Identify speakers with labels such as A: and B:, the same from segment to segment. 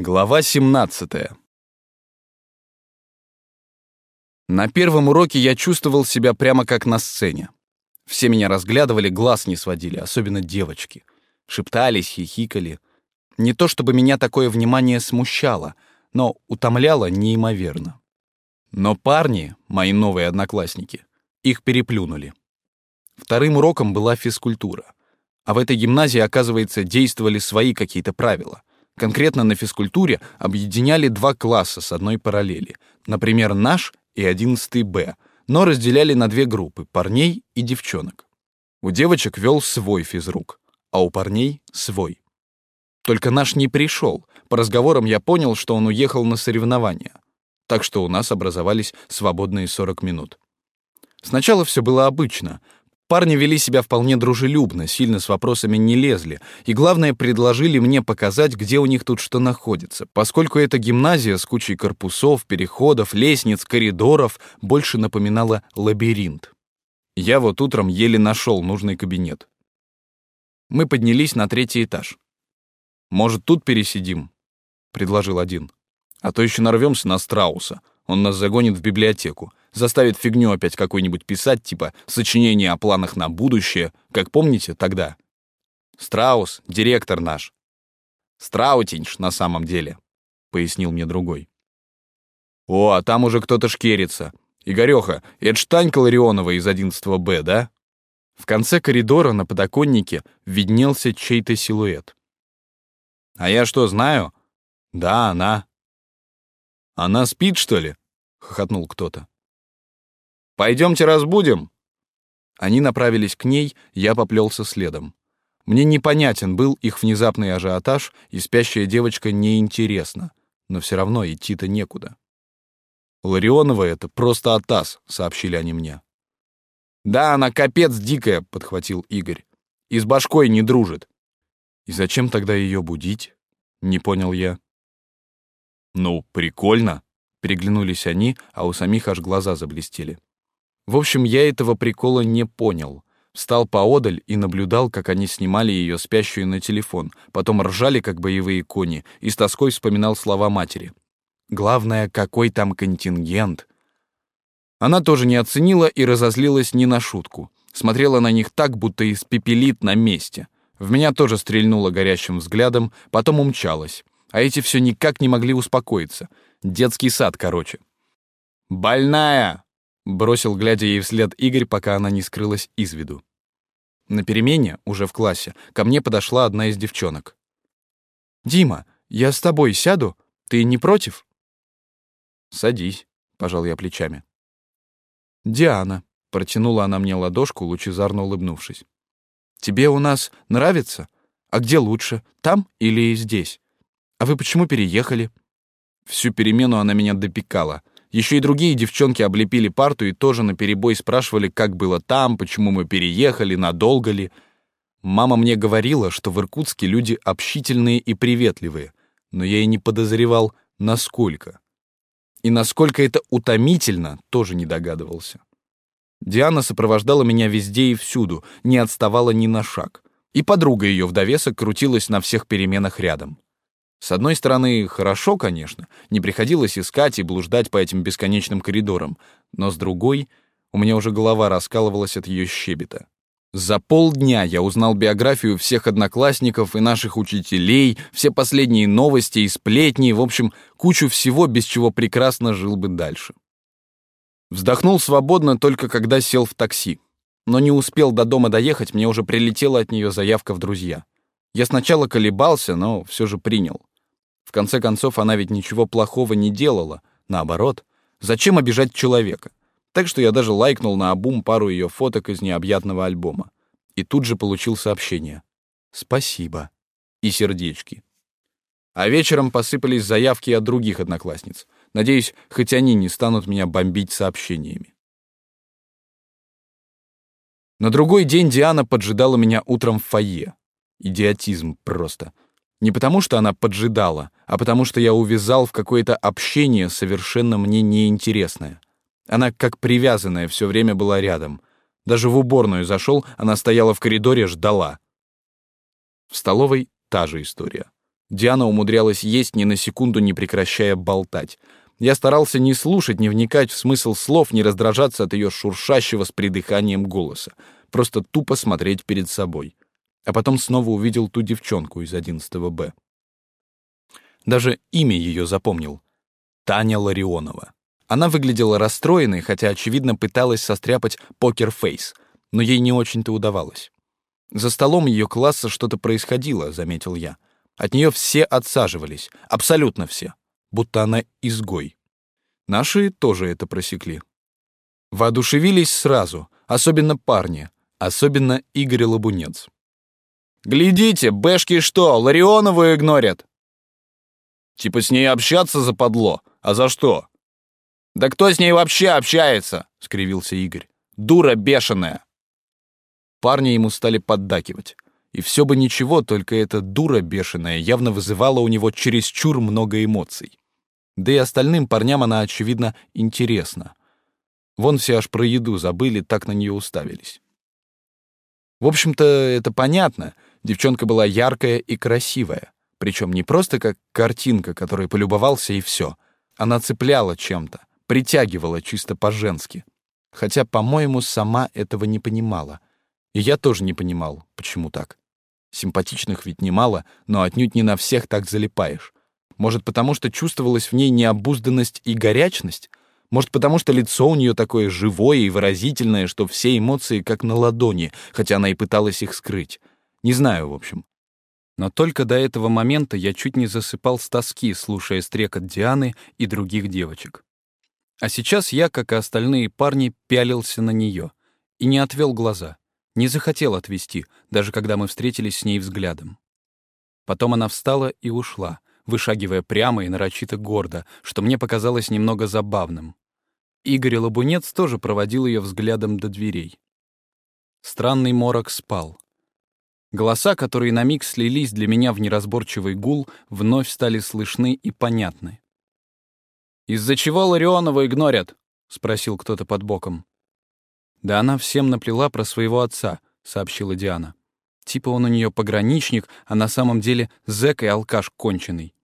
A: Глава 17. На первом уроке я чувствовал себя прямо как на сцене. Все меня разглядывали, глаз не сводили, особенно девочки. Шептались, хихикали. Не то чтобы меня такое внимание смущало, но утомляло неимоверно. Но парни, мои новые одноклассники, их переплюнули. Вторым уроком была физкультура. А в этой гимназии, оказывается, действовали свои какие-то правила. Конкретно на физкультуре объединяли два класса с одной параллели. Например, наш и 11 Б, но разделяли на две группы — парней и девчонок. У девочек вел свой физрук, а у парней — свой. Только наш не пришел. По разговорам я понял, что он уехал на соревнования. Так что у нас образовались свободные 40 минут. Сначала все было обычно — Парни вели себя вполне дружелюбно, сильно с вопросами не лезли, и, главное, предложили мне показать, где у них тут что находится, поскольку эта гимназия с кучей корпусов, переходов, лестниц, коридоров больше напоминала лабиринт. Я вот утром еле нашел нужный кабинет. Мы поднялись на третий этаж. «Может, тут пересидим?» — предложил один. «А то еще нарвемся на страуса. Он нас загонит в библиотеку заставит фигню опять какую-нибудь писать, типа сочинение о планах на будущее, как помните тогда. Страус, директор наш. Страутинш на самом деле, пояснил мне другой. О, а там уже кто-то шкерится. Игореха, это ж Танька Ларионова из 11 Б, да? В конце коридора на подоконнике виднелся чей-то силуэт. А я что, знаю? Да, она. Она спит, что ли? хохотнул кто-то. Пойдемте разбудим!» Они направились к ней, я поплелся следом. Мне непонятен был их внезапный ажиотаж, и спящая девочка неинтересна, но все равно идти-то некуда. «Ларионова это просто атас», — сообщили они мне. «Да, она капец дикая», — подхватил Игорь. «И с башкой не дружит». «И зачем тогда ее будить?» — не понял я. «Ну, прикольно», — переглянулись они, а у самих аж глаза заблестели. В общем, я этого прикола не понял. Встал поодаль и наблюдал, как они снимали ее спящую на телефон, потом ржали, как боевые кони, и с тоской вспоминал слова матери. Главное, какой там контингент. Она тоже не оценила и разозлилась не на шутку. Смотрела на них так, будто испепелит на месте. В меня тоже стрельнула горящим взглядом, потом умчалась. А эти все никак не могли успокоиться. Детский сад, короче. «Больная!» Бросил, глядя ей вслед Игорь, пока она не скрылась из виду. На перемене, уже в классе, ко мне подошла одна из девчонок. «Дима, я с тобой сяду? Ты не против?» «Садись», — пожал я плечами. «Диана», — протянула она мне ладошку, лучезарно улыбнувшись. «Тебе у нас нравится? А где лучше, там или здесь? А вы почему переехали?» Всю перемену она меня допекала — еще и другие девчонки облепили парту и тоже наперебой спрашивали, как было там, почему мы переехали, надолго ли. Мама мне говорила, что в Иркутске люди общительные и приветливые, но я и не подозревал, насколько. И насколько это утомительно, тоже не догадывался. Диана сопровождала меня везде и всюду, не отставала ни на шаг. И подруга ее в довесок крутилась на всех переменах рядом. С одной стороны, хорошо, конечно, не приходилось искать и блуждать по этим бесконечным коридорам, но с другой, у меня уже голова раскалывалась от ее щебета. За полдня я узнал биографию всех одноклассников и наших учителей, все последние новости и сплетни, в общем, кучу всего, без чего прекрасно жил бы дальше. Вздохнул свободно только когда сел в такси. Но не успел до дома доехать, мне уже прилетела от нее заявка в друзья. Я сначала колебался, но все же принял. В конце концов, она ведь ничего плохого не делала. Наоборот, зачем обижать человека? Так что я даже лайкнул на обум пару ее фоток из необъятного альбома. И тут же получил сообщение. «Спасибо». И сердечки. А вечером посыпались заявки от других одноклассниц. Надеюсь, хоть они не станут меня бомбить сообщениями. На другой день Диана поджидала меня утром в фойе. Идиотизм просто. Не потому, что она поджидала, а потому, что я увязал в какое-то общение совершенно мне неинтересное. Она, как привязанная, все время была рядом. Даже в уборную зашел, она стояла в коридоре, ждала. В столовой та же история. Диана умудрялась есть ни на секунду, не прекращая болтать. Я старался не слушать, не вникать в смысл слов, не раздражаться от ее шуршащего с придыханием голоса. Просто тупо смотреть перед собой. А потом снова увидел ту девчонку из 11 Б. Даже имя ее запомнил. Таня Ларионова. Она выглядела расстроенной, хотя, очевидно, пыталась состряпать покер-фейс, но ей не очень-то удавалось. За столом ее класса что-то происходило, заметил я. От нее все отсаживались, абсолютно все, будто она изгой. Наши тоже это просекли. Воодушевились сразу, особенно парни, особенно Игорь Лабунец. «Глядите, бэшки что, Ларионову игнорят?» «Типа с ней общаться западло, а за что?» «Да кто с ней вообще общается?» — скривился Игорь. «Дура бешеная!» Парни ему стали поддакивать. И все бы ничего, только эта дура бешеная явно вызывала у него чересчур много эмоций. Да и остальным парням она, очевидно, интересна. Вон все аж про еду забыли, так на нее уставились. В общем-то, это понятно. Девчонка была яркая и красивая. Причем не просто как картинка, которой полюбовался и все. Она цепляла чем-то притягивала чисто по-женски. Хотя, по-моему, сама этого не понимала. И я тоже не понимал, почему так. Симпатичных ведь немало, но отнюдь не на всех так залипаешь. Может, потому что чувствовалась в ней необузданность и горячность? Может, потому что лицо у нее такое живое и выразительное, что все эмоции как на ладони, хотя она и пыталась их скрыть. Не знаю, в общем. Но только до этого момента я чуть не засыпал с тоски, слушая стрекот Дианы и других девочек. А сейчас я, как и остальные парни, пялился на нее и не отвел глаза, не захотел отвести, даже когда мы встретились с ней взглядом. Потом она встала и ушла, вышагивая прямо и нарочито гордо, что мне показалось немного забавным. Игорь Лабунец тоже проводил ее взглядом до дверей. Странный морок спал. Голоса, которые на миг слились для меня в неразборчивый гул, вновь стали слышны и понятны. «Из-за чего Ларионова игнорят?» — спросил кто-то под боком. «Да она всем наплела про своего отца», — сообщила Диана. «Типа он у нее пограничник, а на самом деле зэк и алкаш конченый».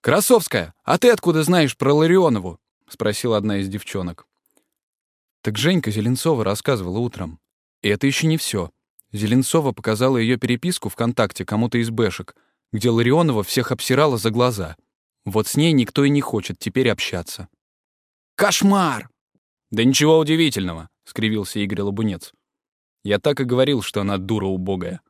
A: «Красовская, а ты откуда знаешь про Ларионову?» — спросила одна из девчонок. Так Женька Зеленцова рассказывала утром. И это еще не все. Зеленцова показала ее переписку ВКонтакте кому-то из бэшек, где Ларионова всех обсирала за глаза — вот с ней никто и не хочет теперь общаться. «Кошмар!» «Да ничего удивительного», — скривился Игорь Лабунец. «Я так и говорил, что она дура убогая».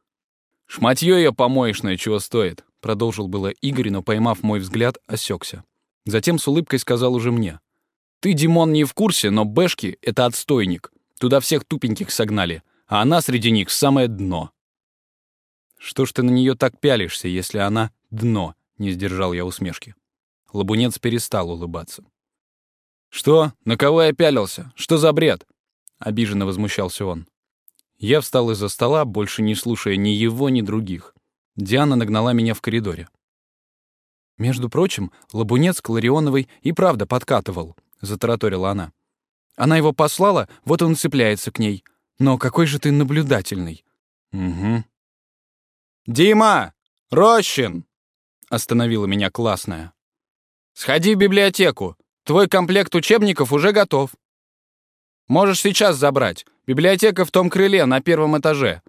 A: «Шматье ее помоечное чего стоит», — продолжил было Игорь, но, поймав мой взгляд, осекся. Затем с улыбкой сказал уже мне. «Ты, Димон, не в курсе, но Бэшки — это отстойник. Туда всех тупеньких согнали, а она среди них самое дно». «Что ж ты на нее так пялишься, если она дно?» — не сдержал я усмешки. Лабунец перестал улыбаться. «Что? На кого я пялился? Что за бред?» — обиженно возмущался он. Я встал из-за стола, больше не слушая ни его, ни других. Диана нагнала меня в коридоре. «Между прочим, Лабунец к Ларионовой и правда подкатывал», — затараторила она. «Она его послала, вот он цепляется к ней. Но какой же ты наблюдательный». «Угу». «Дима! Рощин!» — остановила меня классная. Сходи в библиотеку. Твой комплект учебников уже готов. Можешь сейчас забрать. Библиотека в том крыле, на первом этаже».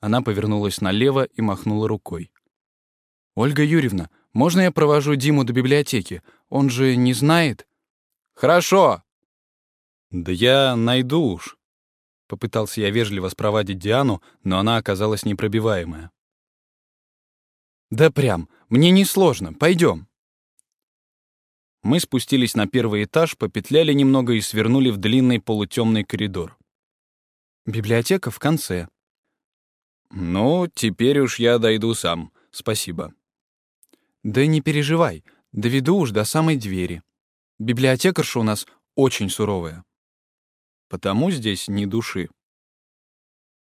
A: Она повернулась налево и махнула рукой. «Ольга Юрьевна, можно я провожу Диму до библиотеки? Он же не знает?» «Хорошо». «Да я найду уж». Попытался я вежливо спровадить Диану, но она оказалась непробиваемая. «Да прям, мне несложно, пойдем». Мы спустились на первый этаж, попетляли немного и свернули в длинный полутемный коридор. Библиотека в конце. «Ну, теперь уж я дойду сам. Спасибо». «Да не переживай, доведу уж до самой двери. Библиотекарша у нас очень суровая». «Потому здесь ни души».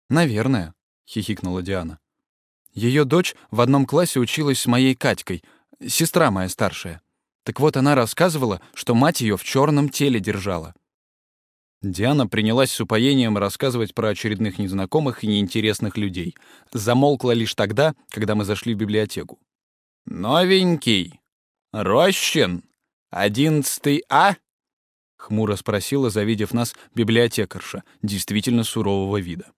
A: «Наверное», — хихикнула Диана. Ее дочь в одном классе училась с моей Катькой, сестра моя старшая. Так вот, она рассказывала, что мать ее в черном теле держала. Диана принялась с упоением рассказывать про очередных незнакомых и неинтересных людей. Замолкла лишь тогда, когда мы зашли в библиотеку. «Новенький? Рощин? Одиннадцатый А?» — хмуро спросила, завидев нас, библиотекарша, действительно сурового вида.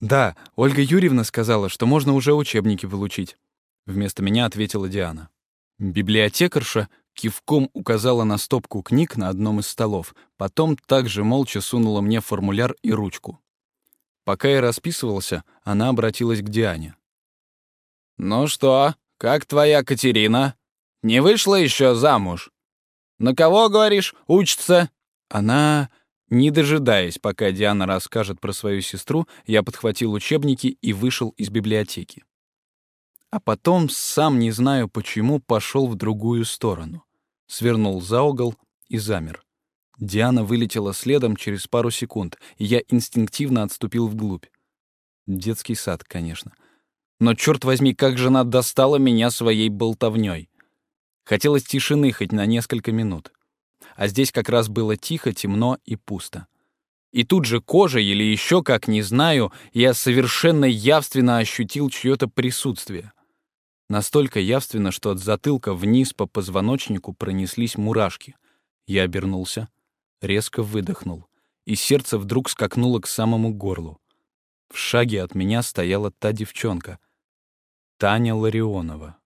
A: «Да, Ольга Юрьевна сказала, что можно уже учебники получить», — вместо меня ответила Диана. Библиотекарша кивком указала на стопку книг на одном из столов, потом также молча сунула мне формуляр и ручку. Пока я расписывался, она обратилась к Диане. «Ну что, как твоя Катерина? Не вышла еще замуж? На кого, говоришь, учится?» Она, не дожидаясь, пока Диана расскажет про свою сестру, я подхватил учебники и вышел из библиотеки. А потом, сам не знаю почему, пошел в другую сторону. Свернул за угол и замер. Диана вылетела следом через пару секунд, и я инстинктивно отступил вглубь. Детский сад, конечно. Но, черт возьми, как жена достала меня своей болтовней. Хотелось тишины хоть на несколько минут. А здесь как раз было тихо, темно и пусто. И тут же кожей или еще как, не знаю, я совершенно явственно ощутил чье-то присутствие. Настолько явственно, что от затылка вниз по позвоночнику пронеслись мурашки. Я обернулся, резко выдохнул, и сердце вдруг скакнуло к самому горлу. В шаге от меня стояла та девчонка, Таня Ларионова.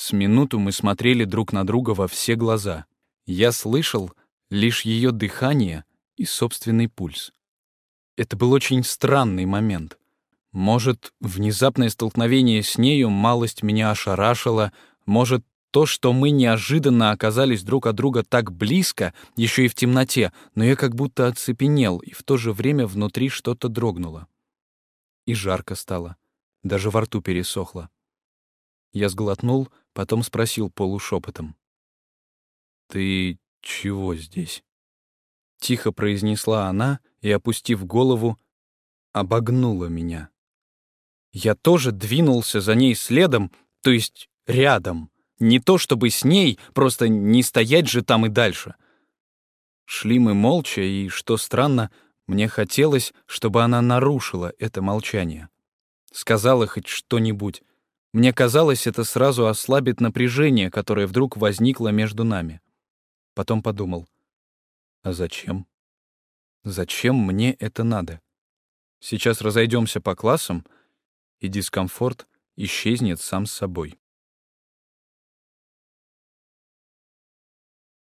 A: С минуту мы смотрели друг на друга во все глаза. Я слышал лишь ее дыхание и собственный пульс. Это был очень странный момент. Может, внезапное столкновение с нею малость меня ошарашило, может, то, что мы неожиданно оказались друг от друга так близко, еще и в темноте, но я как будто оцепенел, и в то же время внутри что-то дрогнуло. И жарко стало. Даже во рту пересохло. Я сглотнул, потом спросил полушепотом. «Ты чего здесь?» Тихо произнесла она и, опустив голову, обогнула меня. Я тоже двинулся за ней следом, то есть рядом. Не то чтобы с ней, просто не стоять же там и дальше. Шли мы молча, и, что странно, мне хотелось, чтобы она нарушила это молчание. Сказала хоть что-нибудь. Мне казалось, это сразу ослабит напряжение, которое вдруг возникло между нами. Потом подумал, а зачем? Зачем мне это надо? Сейчас разойдемся по классам, и дискомфорт исчезнет сам собой.